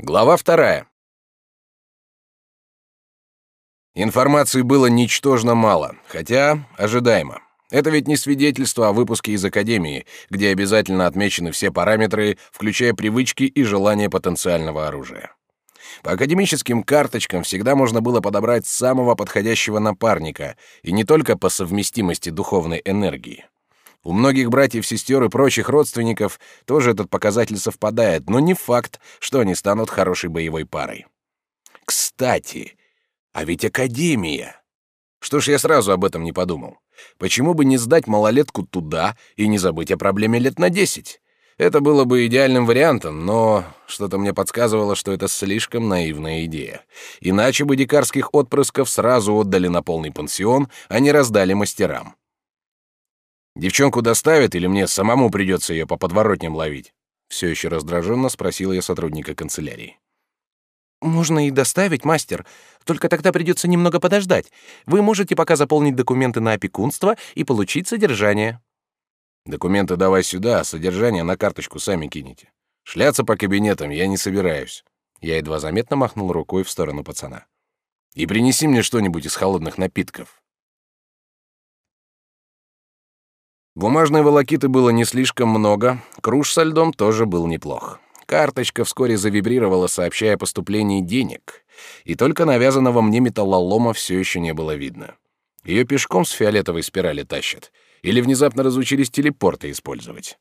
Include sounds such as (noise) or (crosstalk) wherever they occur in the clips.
Глава вторая. Информации было ничтожно мало, хотя ожидаемо. Это ведь не свидетельство о выпуске из академии, где обязательно отмечены все параметры, включая привычки и желания потенциального оружия. По академическим карточкам всегда можно было подобрать самого подходящего напарника, и не только по совместимости духовной энергии. У многих братьев, сестер и прочих родственников тоже этот показатель совпадает, но не факт, что они станут хорошей боевой парой. Кстати, а ведь Академия. Что ж я сразу об этом не подумал? Почему бы не сдать малолетку туда и не забыть о проблеме лет на десять? Это было бы идеальным вариантом, но что-то мне подсказывало, что это слишком наивная идея. Иначе бы дикарских отпрысков сразу отдали на полный пансион, а не раздали мастерам. Девчонку доставят или мне самому придется ее по подворотням ловить? Все еще раздраженно спросила я сотрудника канцелярии. «Можно и доставить, мастер. Только тогда придется немного подождать. Вы можете пока заполнить документы на опекунство и получить содержание». «Документы давай сюда, а содержание на карточку сами кинете. Шляться по кабинетам я не собираюсь». Я едва заметно махнул рукой в сторону пацана. «И принеси мне что-нибудь из холодных напитков». Бумажной волокиты было не слишком много, круж со льдом тоже был неплох. Карточка вскоре завибрировала, сообщая о поступлении денег, и только навязанного мне металлолома все еще не было видно. Ее пешком с фиолетовой спирали тащат, или внезапно разучились телепорты использовать.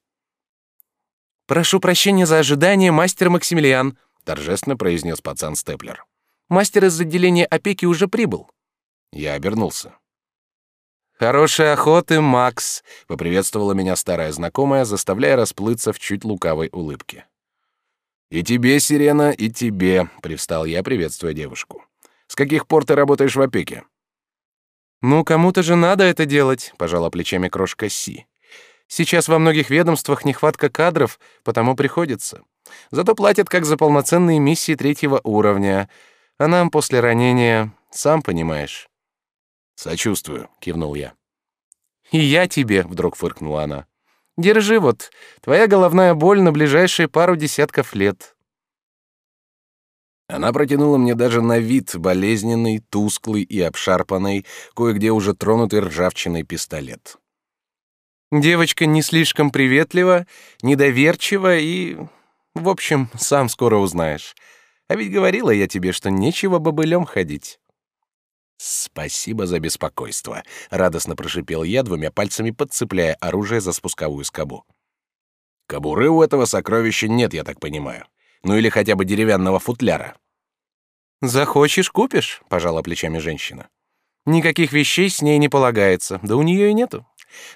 «Прошу прощения за ожидание, мастер Максимилиан», — торжественно произнес пацан Степлер. «Мастер из отделения опеки уже прибыл». Я обернулся. «Хорошей охоты, Макс!» — поприветствовала меня старая знакомая, заставляя расплыться в чуть лукавой улыбке. «И тебе, Сирена, и тебе!» — привстал я, приветствуя девушку. «С каких пор ты работаешь в опеке?» «Ну, кому-то же надо это делать», — пожала плечами крошка Си. «Сейчас во многих ведомствах нехватка кадров, потому приходится. Зато платят как за полноценные миссии третьего уровня, а нам после ранения, сам понимаешь». «Сочувствую», — кивнул я. «И я тебе», — вдруг фыркнула она. «Держи вот, твоя головная боль на ближайшие пару десятков лет». Она протянула мне даже на вид болезненный, тусклый и обшарпанный, кое-где уже тронутый ржавчиной пистолет. Девочка не слишком приветлива, недоверчива и... В общем, сам скоро узнаешь. А ведь говорила я тебе, что нечего бобылем ходить. «Спасибо за беспокойство», — радостно прошипел я, двумя пальцами подцепляя оружие за спусковую скобу. «Кобуры у этого сокровища нет, я так понимаю. Ну или хотя бы деревянного футляра». «Захочешь — купишь», — пожала плечами женщина. «Никаких вещей с ней не полагается, да у нее и нету.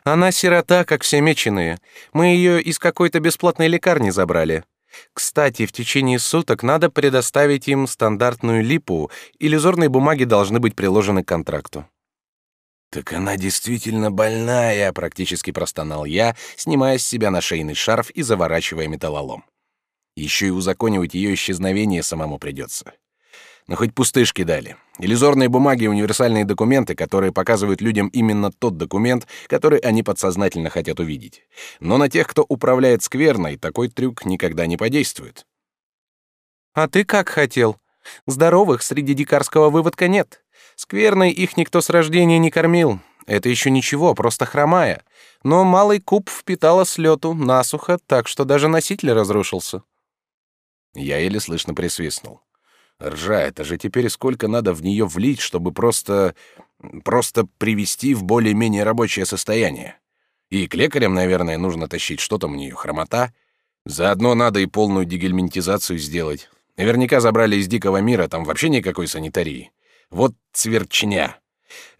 Она сирота, как все меченые. Мы ее из какой-то бесплатной лекарни забрали. Кстати, в течение суток надо предоставить им стандартную липу, иллюзорные бумаги должны быть приложены к контракту. «Так она действительно больная», — практически простонал я, снимая с себя нашейный шарф и заворачивая металлолом. Еще и узаконивать ее исчезновение самому придется. Но хоть пустышки дали. Иллюзорные бумаги и универсальные документы, которые показывают людям именно тот документ, который они подсознательно хотят увидеть. Но на тех, кто управляет скверной, такой трюк никогда не подействует. «А ты как хотел? Здоровых среди дикарского выводка нет. Скверной их никто с рождения не кормил. Это еще ничего, просто хромая. Но малый куб впитала с лету, насухо, так что даже носитель разрушился». Я еле слышно присвистнул. Ржа, это же теперь сколько надо в нее влить, чтобы просто... просто привести в более-менее рабочее состояние. И к лекарям, наверное, нужно тащить, что там у нее, хромота. Заодно надо и полную дегельминтизацию сделать. Наверняка забрали из дикого мира, там вообще никакой санитарии. Вот цверчня.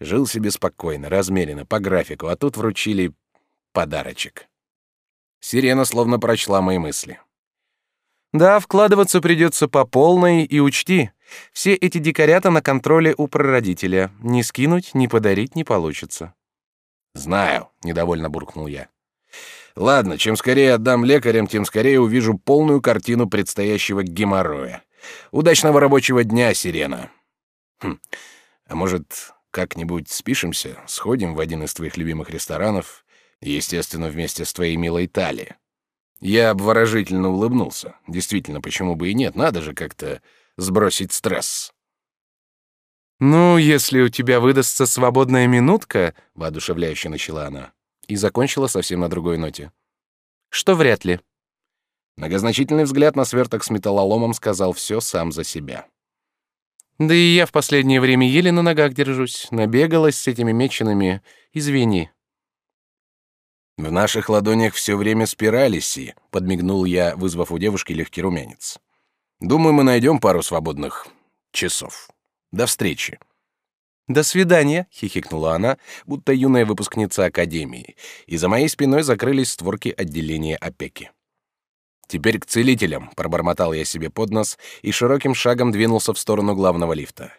Жил себе спокойно, размеренно, по графику, а тут вручили подарочек. Сирена словно прочла мои мысли. Да, вкладываться придется по полной, и учти, все эти дикарята на контроле у прародителя. Не скинуть, не подарить не получится. Знаю, недовольно буркнул я. Ладно, чем скорее отдам лекарям, тем скорее увижу полную картину предстоящего геморроя. Удачного рабочего дня, Сирена. Хм. А может, как-нибудь спишемся, сходим в один из твоих любимых ресторанов, естественно, вместе с твоей милой Тали. Я обворожительно улыбнулся. Действительно, почему бы и нет? Надо же как-то сбросить стресс. «Ну, если у тебя выдастся свободная минутка», — воодушевляюще начала она, и закончила совсем на другой ноте. «Что вряд ли». Многозначительный взгляд на сверток с металлоломом сказал все сам за себя. «Да и я в последнее время еле на ногах держусь. Набегалась с этими меченными. Извини». В наших ладонях все время спирали, Си, подмигнул я, вызвав у девушки легкий румянец. Думаю, мы найдем пару свободных часов. До встречи. До свидания, хихикнула она, будто юная выпускница академии, и за моей спиной закрылись створки отделения опеки. Теперь к целителям, пробормотал я себе под нос и широким шагом двинулся в сторону главного лифта.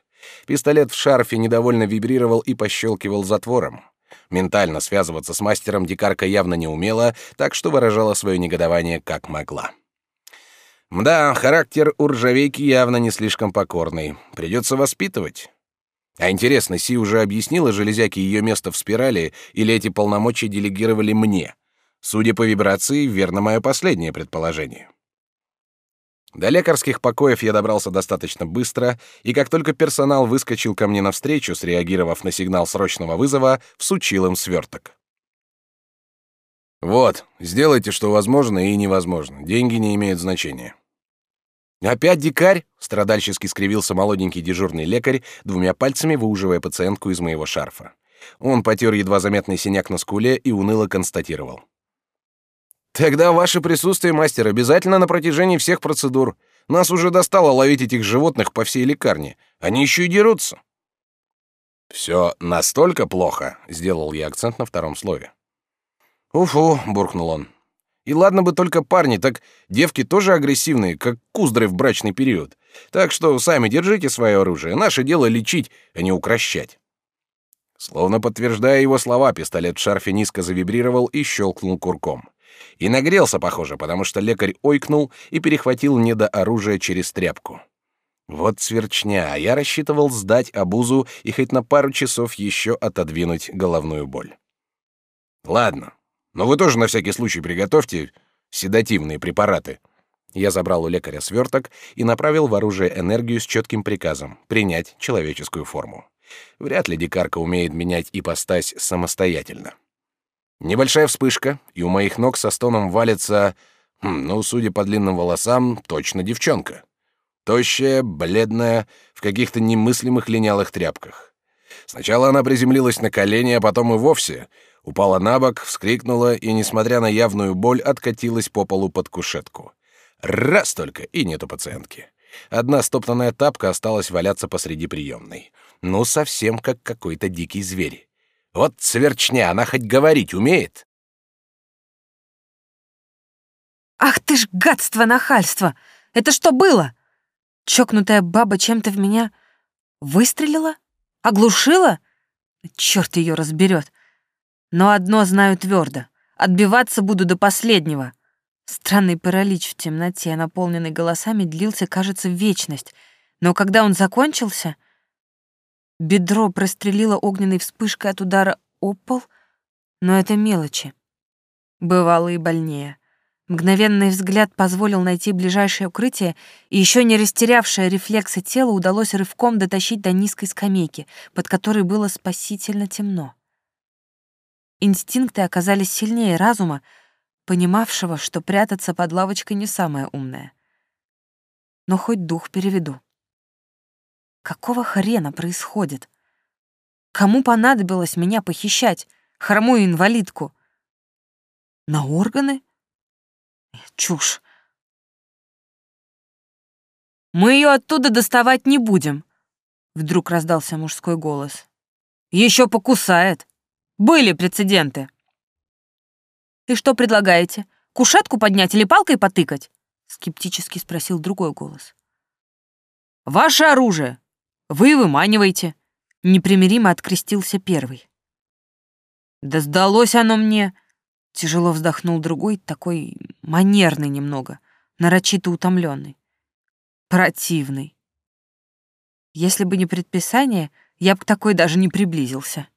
Пистолет в шарфе недовольно вибрировал и пощелкивал затвором. Ментально связываться с мастером дикарка явно не умела, так что выражала свое негодование как могла. Да, характер у ржавейки явно не слишком покорный. Придется воспитывать. А интересно, Си уже объяснила железяке ее место в спирали, или эти полномочия делегировали мне? Судя по вибрации, верно мое последнее предположение. До лекарских покоев я добрался достаточно быстро, и как только персонал выскочил ко мне навстречу, среагировав на сигнал срочного вызова, всучил им сверток. «Вот, сделайте, что возможно и невозможно. Деньги не имеют значения». «Опять дикарь?» — страдальчески скривился молоденький дежурный лекарь, двумя пальцами выуживая пациентку из моего шарфа. Он потер едва заметный синяк на скуле и уныло констатировал. Тогда ваше присутствие, мастер, обязательно на протяжении всех процедур. Нас уже достало ловить этих животных по всей лекарне. Они еще и дерутся. Все настолько плохо, сделал я акцент на втором слове. Уфу, буркнул он. И ладно бы только парни, так девки тоже агрессивные, как куздры в брачный период. Так что сами держите свое оружие. Наше дело лечить, а не укращать. Словно подтверждая его слова, пистолет в шарфе низко завибрировал и щелкнул курком. И нагрелся, похоже, потому что лекарь ойкнул и перехватил недооружие через тряпку. Вот сверчня, а я рассчитывал сдать обузу и хоть на пару часов еще отодвинуть головную боль. Ладно, но вы тоже на всякий случай приготовьте седативные препараты. Я забрал у лекаря сверток и направил в оружие энергию с четким приказом принять человеческую форму. Вряд ли дикарка умеет менять ипостась самостоятельно. Небольшая вспышка, и у моих ног со стоном валится, хм, ну, судя по длинным волосам, точно девчонка. Тощая, бледная, в каких-то немыслимых линялых тряпках. Сначала она приземлилась на колени, а потом и вовсе упала на бок, вскрикнула и, несмотря на явную боль, откатилась по полу под кушетку. Раз только, и нету пациентки. Одна стоптанная тапка осталась валяться посреди приемной. Ну, совсем как какой-то дикий зверь. Вот сверчня, она хоть говорить умеет. Ах ты ж гадство, нахальство! Это что было? Чокнутая баба чем-то в меня выстрелила? Оглушила? Черт ее разберет. Но одно знаю твердо. Отбиваться буду до последнего. Странный паралич в темноте, наполненный голосами, длился, кажется, вечность. Но когда он закончился, Бедро прострелило огненной вспышкой от удара о пол, но это мелочи. Бывало и больнее. Мгновенный взгляд позволил найти ближайшее укрытие, и еще не растерявшее рефлексы тела удалось рывком дотащить до низкой скамейки, под которой было спасительно темно. Инстинкты оказались сильнее разума, понимавшего, что прятаться под лавочкой не самое умное. Но хоть дух переведу. Какого хрена происходит? Кому понадобилось меня похищать, хромую инвалидку? На органы? Чушь. Мы ее оттуда доставать не будем. Вдруг раздался мужской голос. Еще покусает. Были прецеденты. И что предлагаете? Кушетку поднять или палкой потыкать? Скептически спросил другой голос. Ваше оружие. Вы выманиваете. Непримиримо открестился первый. Да сдалось оно мне. Тяжело вздохнул другой, такой манерный немного, нарочито утомленный. Противный. Если бы не предписание, я бы к такой даже не приблизился.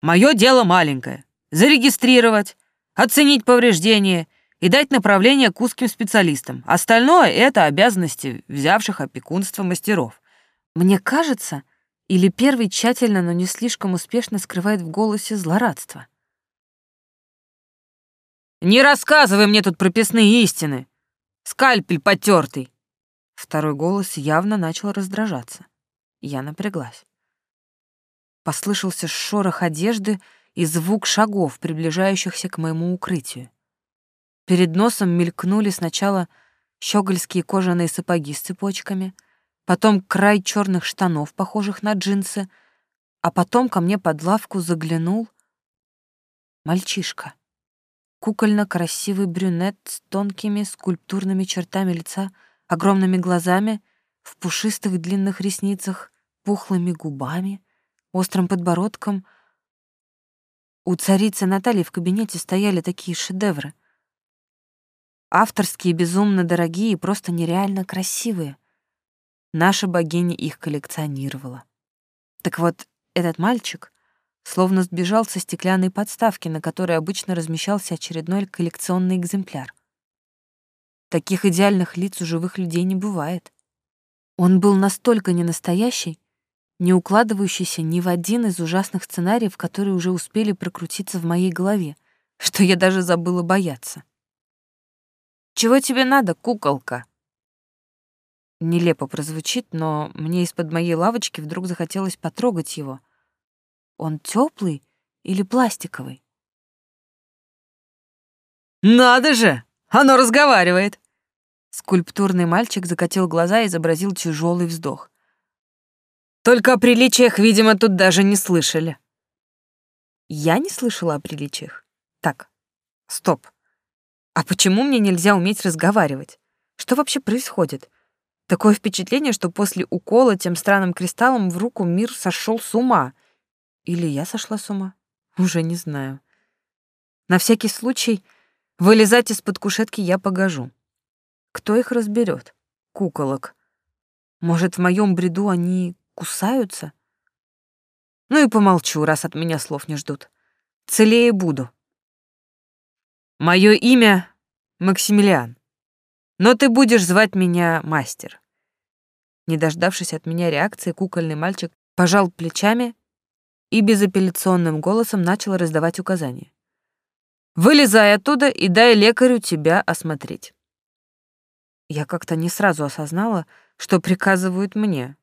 Мое дело маленькое. Зарегистрировать, оценить повреждения и дать направление к узким специалистам. Остальное — это обязанности взявших опекунство мастеров. Мне кажется, или первый тщательно, но не слишком успешно скрывает в голосе злорадство. «Не рассказывай мне тут прописные истины! Скальпель потертый!» Второй голос явно начал раздражаться. Я напряглась. Послышался шорох одежды и звук шагов, приближающихся к моему укрытию. Перед носом мелькнули сначала щегольские кожаные сапоги с цепочками, потом край черных штанов, похожих на джинсы, а потом ко мне под лавку заглянул мальчишка. Кукольно-красивый брюнет с тонкими скульптурными чертами лица, огромными глазами, в пушистых длинных ресницах, пухлыми губами, острым подбородком. У царицы Натальи в кабинете стояли такие шедевры. Авторские, безумно дорогие и просто нереально красивые. Наша богиня их коллекционировала. Так вот, этот мальчик словно сбежал со стеклянной подставки, на которой обычно размещался очередной коллекционный экземпляр. Таких идеальных лиц у живых людей не бывает. Он был настолько ненастоящий, не укладывающийся ни в один из ужасных сценариев, которые уже успели прокрутиться в моей голове, что я даже забыла бояться. «Чего тебе надо, куколка?» Нелепо прозвучит, но мне из-под моей лавочки вдруг захотелось потрогать его — он теплый или пластиковый? «Надо же! Оно разговаривает!» Скульптурный мальчик закатил глаза и изобразил тяжелый вздох. «Только о приличиях, видимо, тут даже не слышали». Я не слышала о приличиях. Так, стоп. А почему мне нельзя уметь разговаривать? Что вообще происходит? Такое впечатление, что после укола тем странным кристаллом в руку мир сошел с ума — или я сошла с ума? Уже не знаю. На всякий случай вылезать из-под кушетки я погожу. Кто их разберет? Куколок. Может, в моем бреду они кусаются? Ну и помолчу, раз от меня слов не ждут. Целее буду. Мое имя Максимилиан. Но ты будешь звать меня мастер. Не дождавшись от меня реакции, кукольный мальчик пожал плечами и безапелляционным голосом начал раздавать указания. «Вылезай оттуда и дай лекарю тебя осмотреть». Я как-то не сразу осознала, что приказывают мне.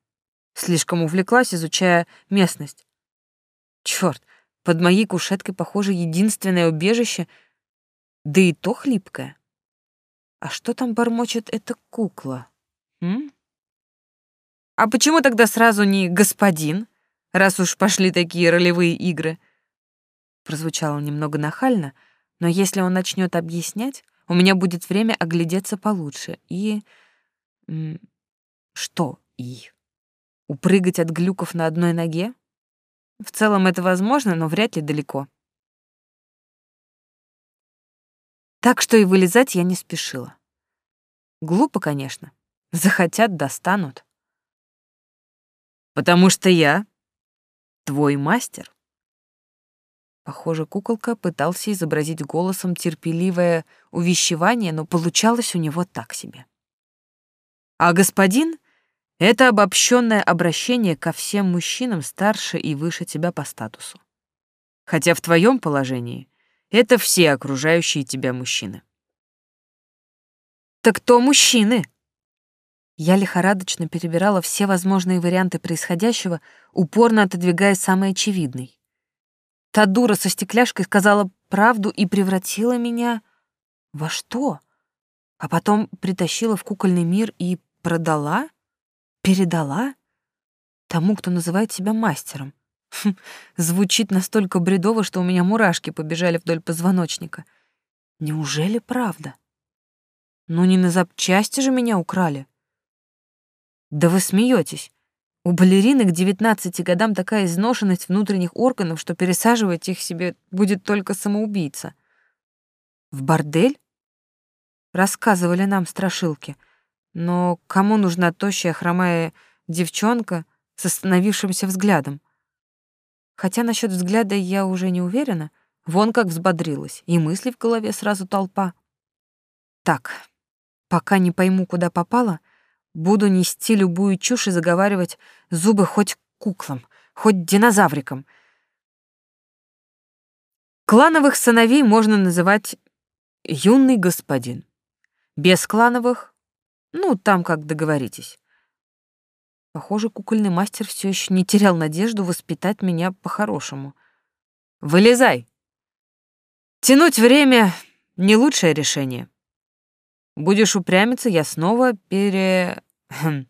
Слишком увлеклась, изучая местность. Чёрт, под моей кушеткой, похоже, единственное убежище, да и то хлипкое. А что там бормочет эта кукла? М? А почему тогда сразу не господин? раз уж пошли такие ролевые игры. Прозвучало немного нахально, но если он начнет объяснять, у меня будет время оглядеться получше и... Что и? Упрыгать от глюков на одной ноге? В целом это возможно, но вряд ли далеко. Так что и вылезать я не спешила. Глупо, конечно. Захотят — достанут. Потому что я Твой мастер?» Похоже, куколка пытался изобразить голосом терпеливое увещевание, но получалось у него так себе. А господин — это обобщенное обращение ко всем мужчинам старше и выше тебя по статусу. Хотя в твоем положении это все окружающие тебя мужчины. «Так кто мужчины?» Я лихорадочно перебирала все возможные варианты происходящего, упорно отодвигая самый очевидный. Та дура со стекляшкой сказала правду и превратила меня во что? А потом притащила в кукольный мир и продала? Передала? Тому, кто называет себя мастером. Хм, звучит настолько бредово, что у меня мурашки побежали вдоль позвоночника. Неужели правда? Ну не на запчасти же меня украли. Да вы смеетесь. У балерины к 19 годам такая изношенность внутренних органов, что пересаживать их себе будет только самоубийца. В бордель? Рассказывали нам страшилки. Но кому нужна тощая хромая девчонка с остановившимся взглядом? Хотя насчет взгляда я уже не уверена. Вон как взбодрилась, и мысли в голове сразу толпа. Так, пока не пойму, куда попала, буду нести любую чушь и заговаривать зубы хоть куклам, хоть динозаврикам. Клановых сыновей можно называть юный господин. Без клановых, ну, там как договоритесь. Похоже, кукольный мастер все еще не терял надежду воспитать меня по-хорошему. Вылезай. Тянуть время — не лучшее решение. Будешь упрямиться, я снова пере... Хм,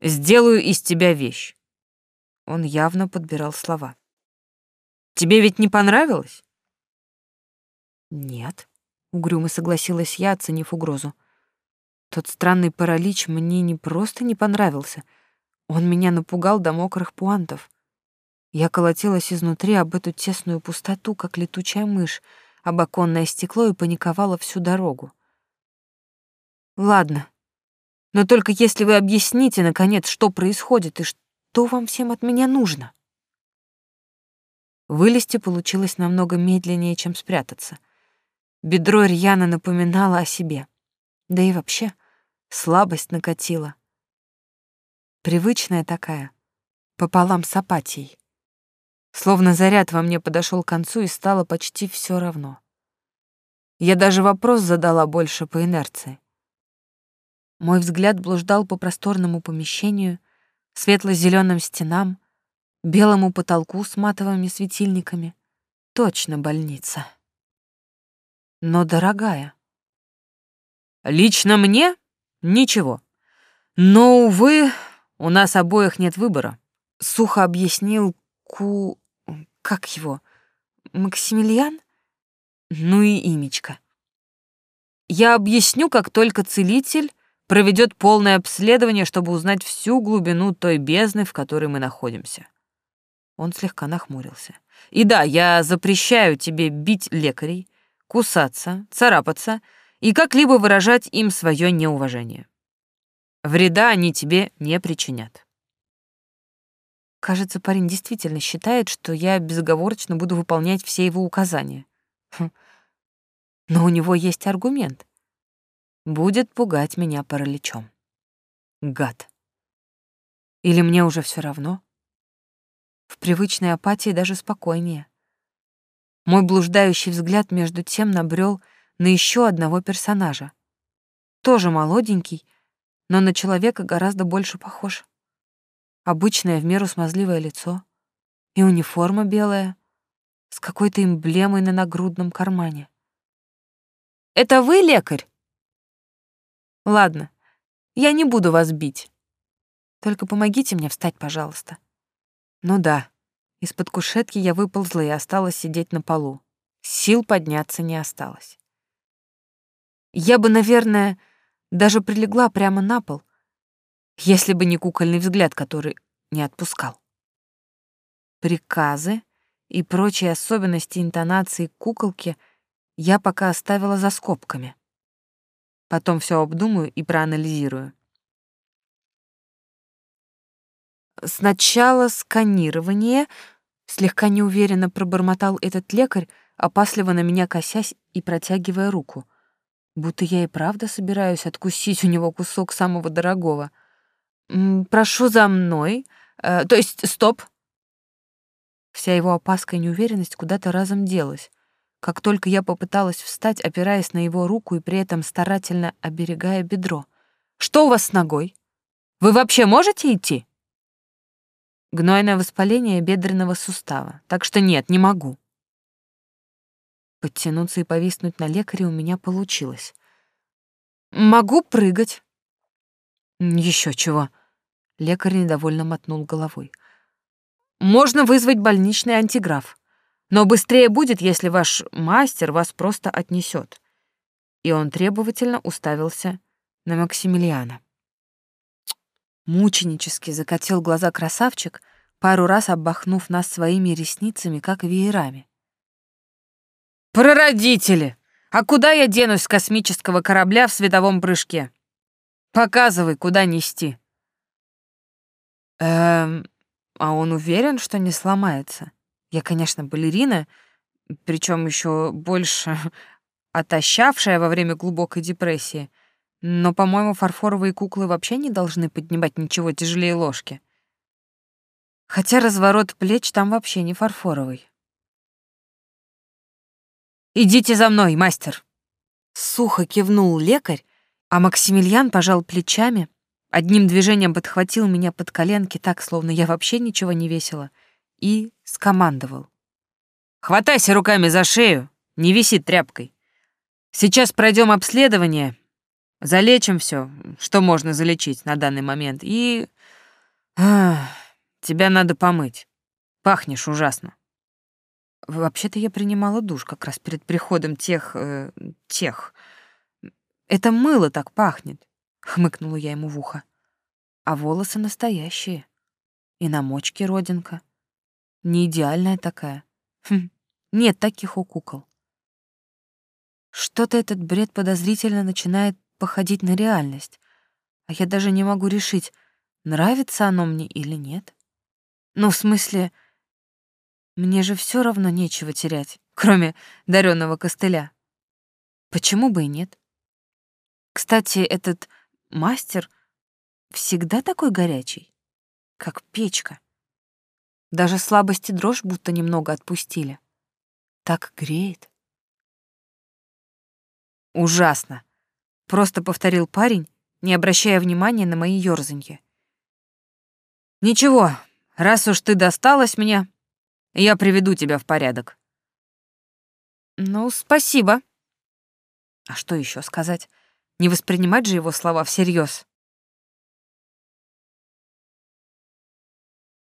сделаю из тебя вещь. Он явно подбирал слова. Тебе ведь не понравилось? Нет, угрюмо согласилась я, оценив угрозу. Тот странный паралич мне не просто не понравился, он меня напугал до мокрых пуантов. Я колотилась изнутри об эту тесную пустоту, как летучая мышь, об оконное стекло и паниковала всю дорогу. Ладно, но только если вы объясните, наконец, что происходит и что вам всем от меня нужно. Вылезти получилось намного медленнее, чем спрятаться. Бедро рьяно напоминало о себе. Да и вообще, слабость накатила. Привычная такая, пополам с апатией. Словно заряд во мне подошел к концу и стало почти все равно. Я даже вопрос задала больше по инерции. Мой взгляд блуждал по просторному помещению, светло-зеленым стенам, белому потолку с матовыми светильниками. Точно больница. Но дорогая. Лично мне — ничего. Но, увы, у нас обоих нет выбора. Сухо объяснил Ку... Как его? Максимилиан? Ну и имечко. Я объясню, как только целитель проведет полное обследование, чтобы узнать всю глубину той бездны, в которой мы находимся. Он слегка нахмурился. И да, я запрещаю тебе бить лекарей, кусаться, царапаться и как-либо выражать им свое неуважение. Вреда они тебе не причинят. Кажется, парень действительно считает, что я безоговорочно буду выполнять все его указания. Хм. Но у него есть аргумент. Будет пугать меня параличом. Гад. Или мне уже все равно? В привычной апатии даже спокойнее. Мой блуждающий взгляд между тем набрел на еще одного персонажа. Тоже молоденький, но на человека гораздо больше похож. Обычное в меру смазливое лицо и униформа белая с какой-то эмблемой на нагрудном кармане. «Это вы лекарь?» «Ладно, я не буду вас бить. Только помогите мне встать, пожалуйста». Ну да, из-под кушетки я выползла и осталась сидеть на полу. Сил подняться не осталось. Я бы, наверное, даже прилегла прямо на пол, если бы не кукольный взгляд, который не отпускал. Приказы и прочие особенности интонации куколки я пока оставила за скобками. Потом все обдумаю и проанализирую. Сначала сканирование, слегка неуверенно пробормотал этот лекарь, опасливо на меня косясь и протягивая руку будто я и правда собираюсь откусить у него кусок самого дорогого. «Прошу за мной. Э, то есть, стоп!» Вся его опаска и неуверенность куда-то разом делась. Как только я попыталась встать, опираясь на его руку и при этом старательно оберегая бедро. «Что у вас с ногой? Вы вообще можете идти?» Гнойное воспаление бедренного сустава, так что нет, не могу. Подтянуться и повиснуть на лекаре у меня получилось. «Могу прыгать». Еще чего». Лекарь недовольно мотнул головой. «Можно вызвать больничный антиграф. Но быстрее будет, если ваш мастер вас просто отнесет. И он требовательно уставился на Максимилиана. Мученически закатил глаза красавчик, пару раз обмахнув нас своими ресницами, как веерами. «Прародители! А куда я денусь с космического корабля в световом прыжке? Показывай, куда нести». «Эм, а он уверен, что не сломается? Я, конечно, балерина, причем еще больше (laughs) отощавшая во время глубокой депрессии. Но, по-моему, фарфоровые куклы вообще не должны поднимать ничего тяжелее ложки. Хотя разворот плеч там вообще не фарфоровый. «Идите за мной, мастер!» Сухо кивнул лекарь, а Максимилиан пожал плечами, одним движением подхватил меня под коленки так, словно я вообще ничего не весила, и скомандовал. «Хватайся руками за шею, не виси тряпкой. Сейчас пройдем обследование, залечим все, что можно залечить на данный момент, и... Ах, тебя надо помыть. Пахнешь ужасно». Вообще-то я принимала душ как раз перед приходом тех... Э, тех... Это мыло так пахнет, хмыкнула я ему в ухо. А волосы настоящие. И на мочке родинка. Не идеальная такая. Хм, нет таких у кукол. Что-то этот бред подозрительно начинает походить на реальность. А я даже не могу решить, нравится оно мне или нет. Ну, в смысле, мне же все равно нечего терять, кроме даренного костыля. Почему бы и нет? Кстати, этот мастер всегда такой горячий, как печка. Даже слабость и дрожь будто немного отпустили. Так греет. Ужасно. Просто повторил парень, не обращая внимания на мои ёрзанья. Ничего, раз уж ты досталась мне, я приведу тебя в порядок. Ну, спасибо. А что еще сказать? Не воспринимать же его слова всерьез.